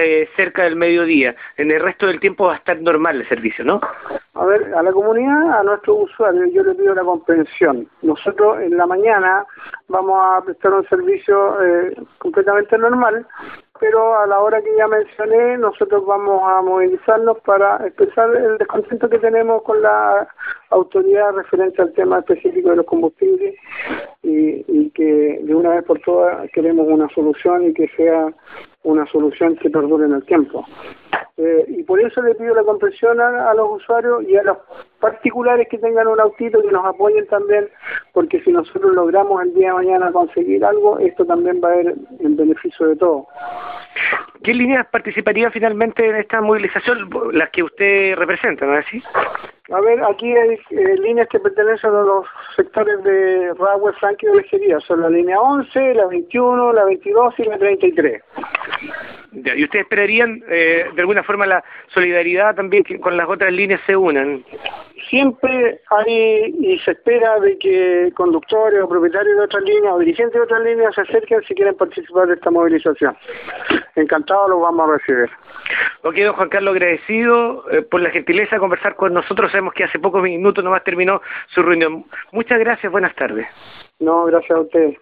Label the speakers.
Speaker 1: eh, cerca del mediodía. En el resto del tiempo va a estar normal el servicio, ¿no?
Speaker 2: A ver, a la comunidad, a nuestros usuarios, yo les pido la comprensión. Nosotros en la mañana vamos a prestar un servicio eh, completamente normal, pero a la hora que ya mencioné, nosotros vamos a movilizarnos para expresar el descontento que tenemos con la autoridad referente al tema específico de los combustibles de una vez por todas queremos una solución y que sea una solución que perdure en el tiempo. Eh, y por eso le pido la comprensión a, los usuarios y a los particulares que tengan un autito que nos apoyen también, porque si nosotros logramos el día de mañana conseguir algo, esto también va a ir en beneficio de todos.
Speaker 1: ¿Qué líneas participaría finalmente en esta movilización? Las que usted representa, ¿no es así?
Speaker 2: A ver, aquí hay eh, líneas que pertenecen a los sectores de Rahue, Frank y Olejería. Son la línea 11, la 21, la 22 y la 33.
Speaker 1: Ya, ¿Y ustedes esperarían eh, de alguna forma la solidaridad también que con las otras líneas se unan?
Speaker 2: Siempre hay y se espera de que conductores o propietarios de otras líneas o dirigentes de otras líneas se acerquen si quieren participar de esta movilización. Encantados los vamos a recibir.
Speaker 1: Ok, don Juan Carlos, agradecido eh, por la gentileza de conversar con nosotros. Sabemos que hace pocos minutos nomás terminó su reunión. Muchas gracias, buenas tardes.
Speaker 2: No, gracias a ustedes.